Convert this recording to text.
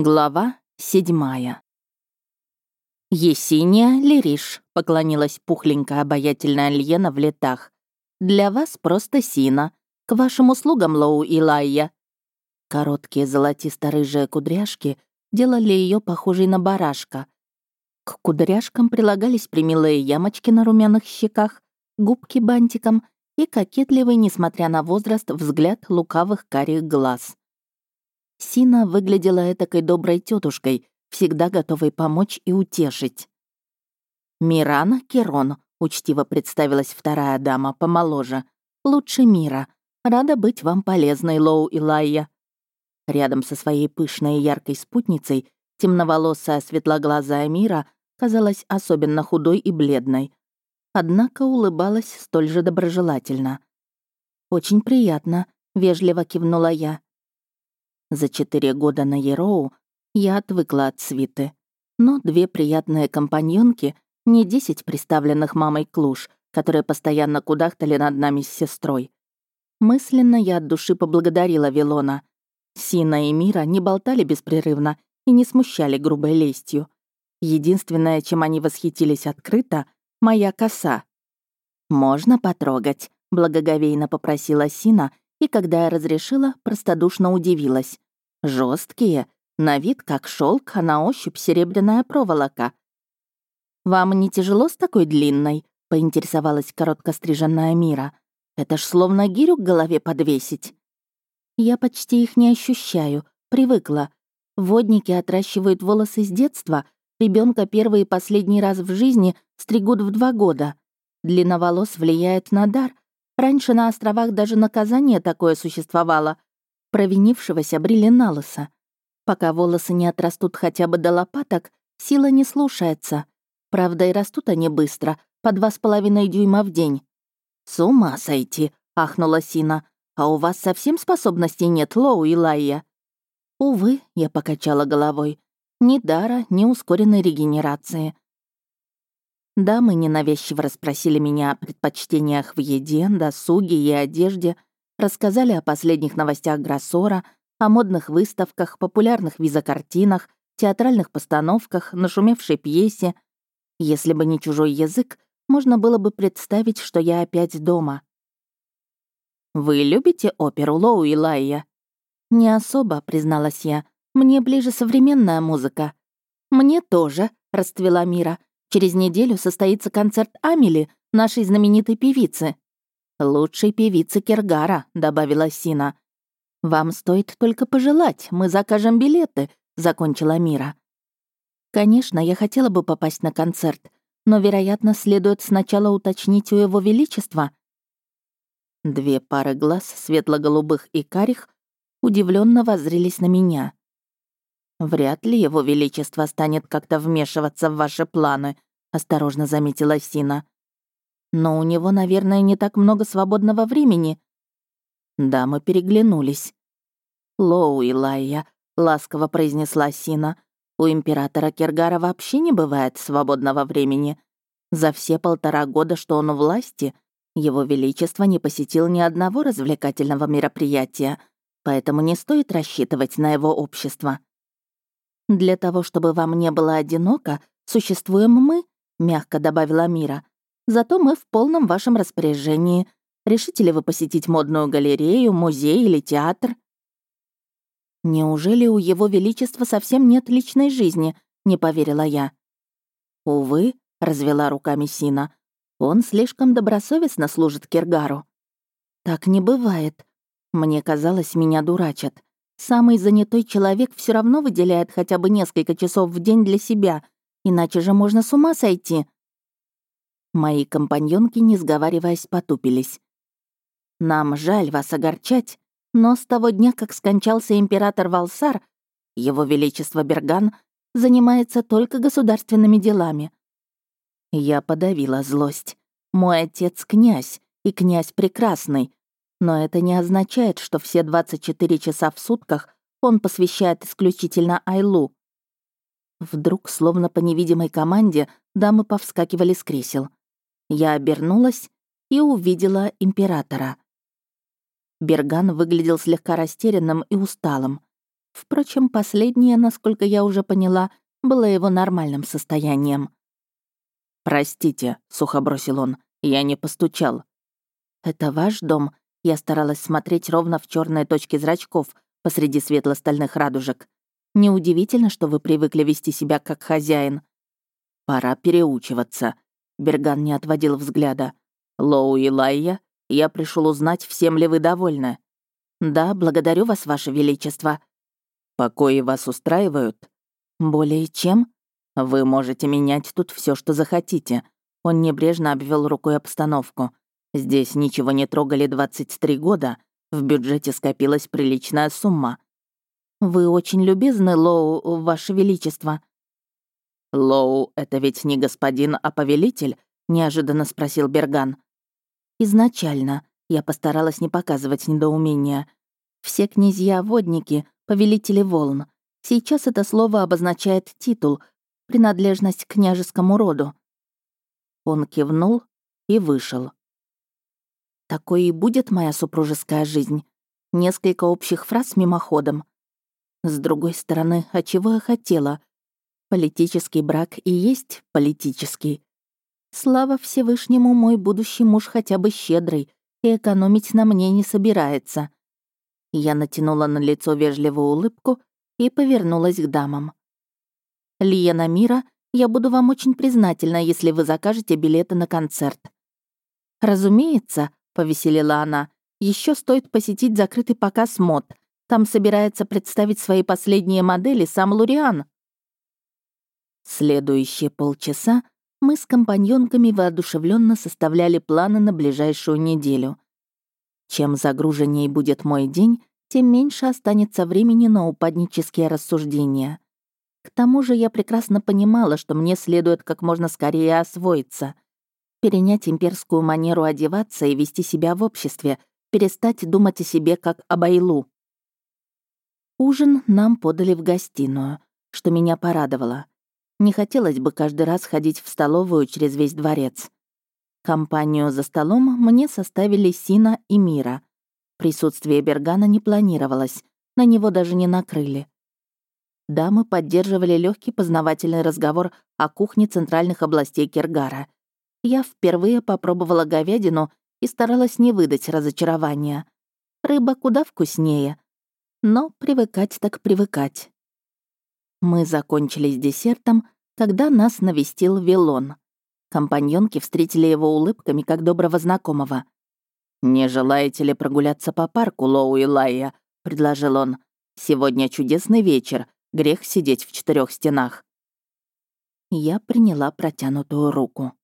Глава седьмая. «Есения Лириш», — поклонилась пухленькая обаятельная Льена в летах. «Для вас просто Сина. К вашим услугам, Лоу и Лайя». Короткие золотисто-рыжие кудряшки делали ее похожей на барашка. К кудряшкам прилагались примилые ямочки на румяных щеках, губки бантиком и кокетливый, несмотря на возраст, взгляд лукавых карих глаз. Сина выглядела этакой доброй тетушкой, всегда готовой помочь и утешить. «Мирана Керон», — учтиво представилась вторая дама, помоложе. «Лучше мира. Рада быть вам полезной, Лоу и Лайя». Рядом со своей пышной и яркой спутницей темноволосая светлоглазая Мира казалась особенно худой и бледной. Однако улыбалась столь же доброжелательно. «Очень приятно», — вежливо кивнула я. За четыре года на Ероу я отвыкла от свиты. Но две приятные компаньонки, не десять представленных мамой клуш, которые постоянно кудахтали над нами с сестрой. Мысленно я от души поблагодарила Вилона. Сина и Мира не болтали беспрерывно и не смущали грубой лестью. Единственное, чем они восхитились открыто — моя коса. «Можно потрогать», — благоговейно попросила Сина и когда я разрешила, простодушно удивилась. Жесткие, на вид как шелк, а на ощупь серебряная проволока. «Вам не тяжело с такой длинной?» — поинтересовалась коротко стриженная Мира. «Это ж словно гирю к голове подвесить». «Я почти их не ощущаю, привыкла. Водники отращивают волосы с детства, ребенка первый и последний раз в жизни стригут в два года. Длина волос влияет на дар, Раньше на островах даже наказание такое существовало. Провинившегося брили на лысо. Пока волосы не отрастут хотя бы до лопаток, сила не слушается. Правда, и растут они быстро, по два с половиной дюйма в день. «С ума сойти!» — ахнула Сина. «А у вас совсем способностей нет, Лоу и Лайя?» «Увы», — я покачала головой. «Ни дара, ни ускоренной регенерации. Дамы ненавязчиво расспросили меня о предпочтениях в еде, досуге и одежде, рассказали о последних новостях Гроссора, о модных выставках, популярных визокартинах, театральных постановках, нашумевшей пьесе. Если бы не чужой язык, можно было бы представить, что я опять дома. «Вы любите оперу Лоу и Лайя?» «Не особо», — призналась я. «Мне ближе современная музыка». «Мне тоже», — расцвела Мира. Через неделю состоится концерт Амели, нашей знаменитой певицы. «Лучшей певицы Кергара», — добавила Сина. «Вам стоит только пожелать, мы закажем билеты», — закончила Мира. «Конечно, я хотела бы попасть на концерт, но, вероятно, следует сначала уточнить у Его Величества». Две пары глаз, светло-голубых и карих, удивленно воззрелись на меня. «Вряд ли его величество станет как-то вмешиваться в ваши планы», — осторожно заметила Сина. «Но у него, наверное, не так много свободного времени». Да, мы переглянулись. «Лоу, Илайя», — ласково произнесла Сина, «у императора Кергара вообще не бывает свободного времени. За все полтора года, что он у власти, его Величество не посетил ни одного развлекательного мероприятия, поэтому не стоит рассчитывать на его общество». «Для того, чтобы вам не было одиноко, существуем мы», — мягко добавила Мира. «Зато мы в полном вашем распоряжении. Решите ли вы посетить модную галерею, музей или театр?» «Неужели у Его Величества совсем нет личной жизни?» — не поверила я. «Увы», — развела руками Сина, — «он слишком добросовестно служит Киргару». «Так не бывает. Мне казалось, меня дурачат. Самый занятой человек все равно выделяет хотя бы несколько часов в день для себя, иначе же можно с ума сойти. Мои компаньонки, не сговариваясь, потупились. «Нам жаль вас огорчать, но с того дня, как скончался император Валсар, его величество Берган занимается только государственными делами». Я подавила злость. Мой отец — князь, и князь прекрасный, но это не означает, что все 24 часа в сутках он посвящает исключительно Айлу. Вдруг, словно по невидимой команде, дамы повскакивали с кресел. Я обернулась и увидела императора. Берган выглядел слегка растерянным и усталым. Впрочем, последнее, насколько я уже поняла, было его нормальным состоянием. «Простите», — сухо бросил он, — «я не постучал». «Это ваш дом?» Я старалась смотреть ровно в черные точки зрачков посреди светло-стальных радужек. Неудивительно, что вы привыкли вести себя как хозяин. Пора переучиваться. Берган не отводил взгляда. Лоу и Лайя, я пришел узнать, всем ли вы довольны. Да, благодарю вас, ваше величество. Покои вас устраивают? Более чем? Вы можете менять тут все, что захотите. Он небрежно обвел рукой обстановку. Здесь ничего не трогали 23 года. В бюджете скопилась приличная сумма. Вы очень любезны, Лоу, ваше величество. Лоу — это ведь не господин, а повелитель? неожиданно спросил Берган. Изначально я постаралась не показывать недоумения. Все князья-водники, повелители волн. Сейчас это слово обозначает титул, принадлежность к княжескому роду. Он кивнул и вышел. Такой и будет моя супружеская жизнь. Несколько общих фраз мимоходом. С другой стороны, а чего я хотела? Политический брак и есть политический. Слава Всевышнему, мой будущий муж хотя бы щедрый и экономить на мне не собирается. Я натянула на лицо вежливую улыбку и повернулась к дамам. «Лиена Мира, я буду вам очень признательна, если вы закажете билеты на концерт». «Разумеется», — повеселила она, еще стоит посетить закрытый показ мод. Там собирается представить свои последние модели сам Луриан». Следующие полчаса мы с компаньонками воодушевленно составляли планы на ближайшую неделю — чем загруженней будет мой день, тем меньше останется времени на упаднические рассуждения. К тому же я прекрасно понимала, что мне следует как можно скорее освоиться, перенять имперскую манеру одеваться и вести себя в обществе, перестать думать о себе как о байлу. Ужин нам подали в гостиную, что меня порадовало. Не хотелось бы каждый раз ходить в столовую через весь дворец. Компанию за столом мне составили Сина и Мира. Присутствие Бергана не планировалось, на него даже не накрыли. Дамы поддерживали легкий познавательный разговор о кухне центральных областей Киргара. Я впервые попробовала говядину и старалась не выдать разочарования. Рыба куда вкуснее. Но привыкать так привыкать. Мы закончили с десертом, когда нас навестил Вилон. Компаньонки встретили его улыбками, как доброго знакомого. «Не желаете ли прогуляться по парку, Лоу и Лайя?» — предложил он. «Сегодня чудесный вечер. Грех сидеть в четырех стенах». Я приняла протянутую руку.